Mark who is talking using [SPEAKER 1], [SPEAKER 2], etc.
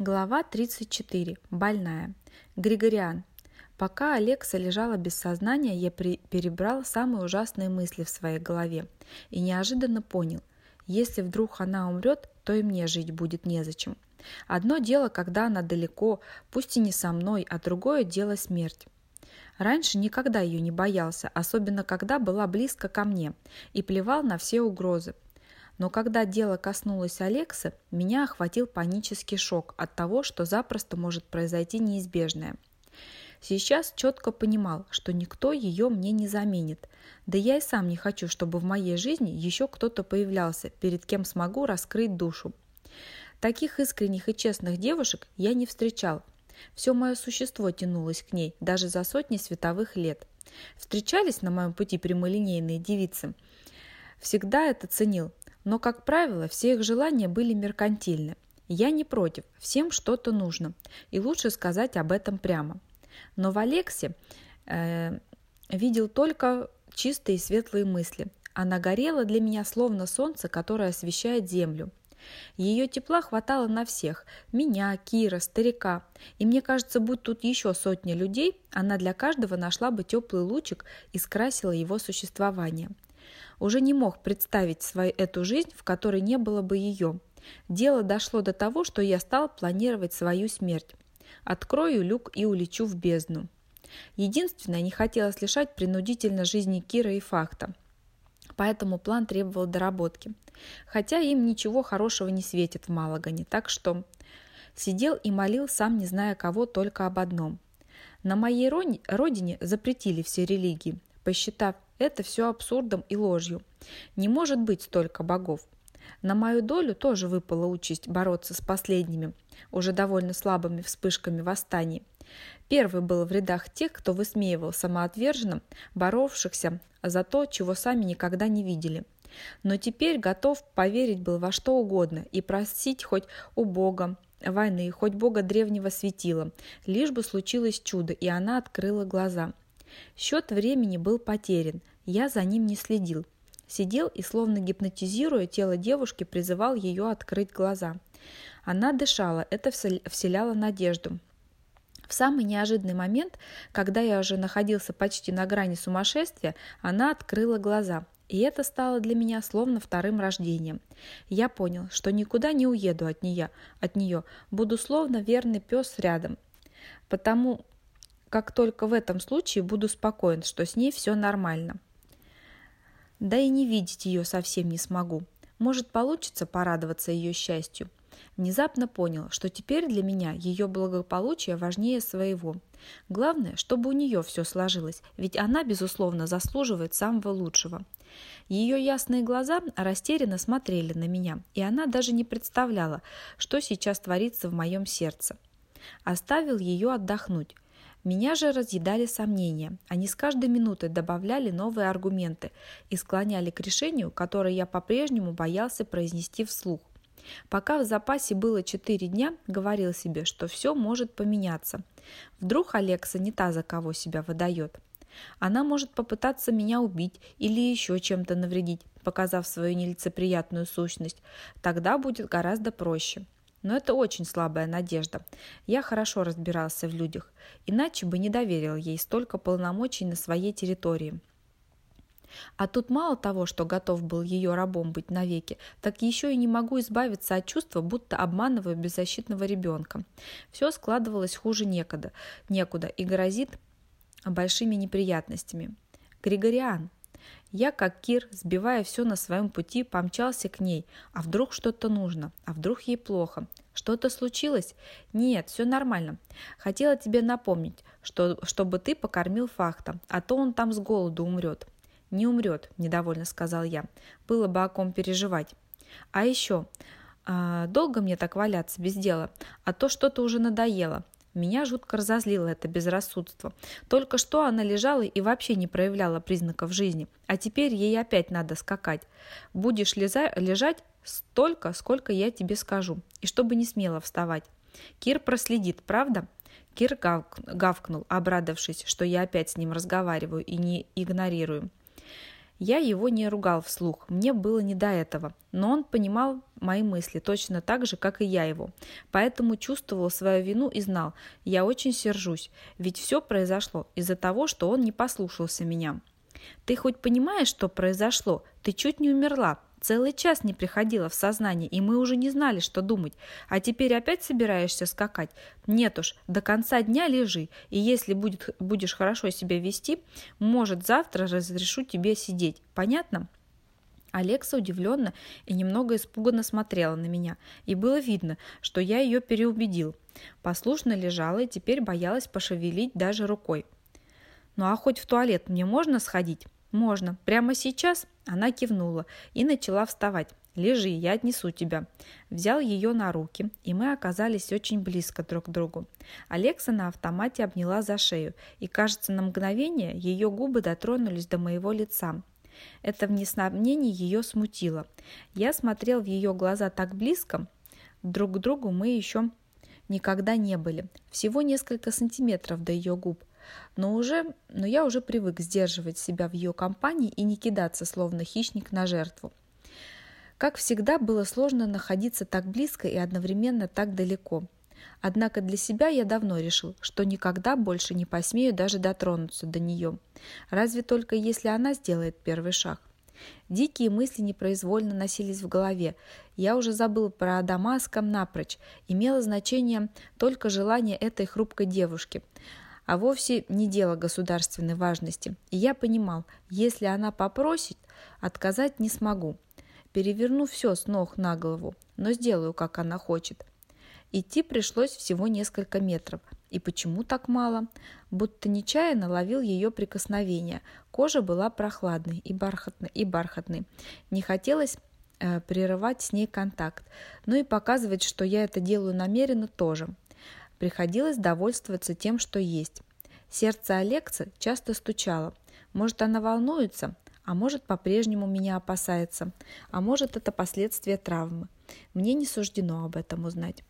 [SPEAKER 1] Глава 34. Больная. Григориан. Пока Алекса лежала без сознания, я перебрал самые ужасные мысли в своей голове и неожиданно понял, если вдруг она умрет, то и мне жить будет незачем. Одно дело, когда она далеко, пусть и не со мной, а другое дело смерть. Раньше никогда ее не боялся, особенно когда была близко ко мне, и плевал на все угрозы. Но когда дело коснулось Алекса, меня охватил панический шок от того, что запросто может произойти неизбежное. Сейчас четко понимал, что никто ее мне не заменит. Да я и сам не хочу, чтобы в моей жизни еще кто-то появлялся, перед кем смогу раскрыть душу. Таких искренних и честных девушек я не встречал. Все мое существо тянулось к ней, даже за сотни световых лет. Встречались на моем пути прямолинейные девицы. Всегда это ценил, но, как правило, все их желания были меркантильны. Я не против, всем что-то нужно, и лучше сказать об этом прямо. Но в Алексе э, видел только чистые и светлые мысли. Она горела для меня словно солнце, которое освещает землю. Ее тепла хватало на всех – меня, Кира, старика. И мне кажется, будь тут еще сотни людей, она для каждого нашла бы теплый лучик и скрасила его существование. Уже не мог представить свою эту жизнь, в которой не было бы ее. Дело дошло до того, что я стал планировать свою смерть. Открою люк и улечу в бездну. Единственное, не хотелось лишать принудительно жизни Кира и Факта. Поэтому план требовал доработки. Хотя им ничего хорошего не светит в Малагане, так что сидел и молил, сам не зная кого, только об одном. На моей родине запретили все религии, посчитав это все абсурдом и ложью. Не может быть столько богов. На мою долю тоже выпала участь бороться с последними, уже довольно слабыми вспышками восстаний. Первый был в рядах тех, кто высмеивал самоотверженно, боровшихся за то, чего сами никогда не видели. Но теперь готов поверить был во что угодно и просить хоть у Бога войны, хоть Бога древнего светила, лишь бы случилось чудо, и она открыла глаза. Счет времени был потерян, я за ним не следил. Сидел и, словно гипнотизируя тело девушки, призывал ее открыть глаза. Она дышала, это вселяло надежду. В самый неожиданный момент, когда я уже находился почти на грани сумасшествия, она открыла глаза. И это стало для меня словно вторым рождением. Я понял, что никуда не уеду от нее, от нее буду словно верный пес рядом. Потому как только в этом случае буду спокоен, что с ней все нормально. Да и не видеть ее совсем не смогу. Может, получится порадоваться ее счастью. Внезапно понял, что теперь для меня ее благополучие важнее своего. Главное, чтобы у нее все сложилось, ведь она, безусловно, заслуживает самого лучшего. Ее ясные глаза растерянно смотрели на меня, и она даже не представляла, что сейчас творится в моем сердце. Оставил ее отдохнуть. Меня же разъедали сомнения. Они с каждой минутой добавляли новые аргументы и склоняли к решению, которое я по-прежнему боялся произнести вслух. Пока в запасе было четыре дня, говорил себе, что все может поменяться. Вдруг Алекса не та, за кого себя выдает. Она может попытаться меня убить или еще чем-то навредить, показав свою нелицеприятную сущность. Тогда будет гораздо проще. Но это очень слабая надежда. Я хорошо разбирался в людях, иначе бы не доверил ей столько полномочий на своей территории. А тут мало того, что готов был ее рабом быть навеки, так еще и не могу избавиться от чувства, будто обманываю беззащитного ребенка. Все складывалось хуже некуда, некуда и грозит большими неприятностями. Григориан, я, как Кир, сбивая все на своем пути, помчался к ней. А вдруг что-то нужно? А вдруг ей плохо? Что-то случилось? Нет, все нормально. Хотела тебе напомнить, что, чтобы ты покормил Фахта, а то он там с голоду умрет. Не умрет, недовольно сказал я. Было бы о ком переживать. А еще, а, долго мне так валяться без дела, а то что-то уже надоело. Меня жутко разозлило это безрассудство. Только что она лежала и вообще не проявляла признаков жизни, а теперь ей опять надо скакать. Будешь лежа лежать столько, сколько я тебе скажу, и чтобы не смело вставать. Кир проследит, правда? Кир гавкнул, обрадовавшись, что я опять с ним разговариваю и не игнорирую. Я его не ругал вслух, мне было не до этого, но он понимал мои мысли точно так же, как и я его. Поэтому чувствовал свою вину и знал, я очень сержусь, ведь все произошло из-за того, что он не послушался меня. «Ты хоть понимаешь, что произошло? Ты чуть не умерла. Целый час не приходила в сознание, и мы уже не знали, что думать. А теперь опять собираешься скакать? Нет уж, до конца дня лежи, и если будет, будешь хорошо себя вести, может, завтра разрешу тебе сидеть. Понятно?» Алекса удивленно и немного испуганно смотрела на меня, и было видно, что я ее переубедил. Послушно лежала и теперь боялась пошевелить даже рукой. «Ну а хоть в туалет мне можно сходить?» «Можно. Прямо сейчас?» Она кивнула и начала вставать. «Лежи, я отнесу тебя». Взял ее на руки, и мы оказались очень близко друг к другу. Алекса на автомате обняла за шею, и, кажется, на мгновение ее губы дотронулись до моего лица. Это в несомнении ее смутило. Я смотрел в ее глаза так близко, друг к другу мы еще никогда не были. Всего несколько сантиметров до ее губ но, уже, но я уже привык сдерживать себя в ее компании и не кидаться, словно хищник, на жертву. Как всегда, было сложно находиться так близко и одновременно так далеко. Однако для себя я давно решил, что никогда больше не посмею даже дотронуться до нее. Разве только если она сделает первый шаг. Дикие мысли непроизвольно носились в голове. Я уже забыл про Дамаском напрочь. Имело значение только желание этой хрупкой девушки – а вовсе не дело государственной важности. И я понимал, если она попросит, отказать не смогу. Переверну все с ног на голову, но сделаю, как она хочет. Идти пришлось всего несколько метров. И почему так мало? Будто нечаянно ловил ее прикосновение. Кожа была прохладной и бархатной, и бархатной. Не хотелось э, прерывать с ней контакт, но и показывать, что я это делаю намеренно тоже. Приходилось довольствоваться тем, что есть. Сердце Алекса часто стучало. Может, она волнуется, а может, по-прежнему меня опасается, а может, это последствия травмы. Мне не суждено об этом узнать.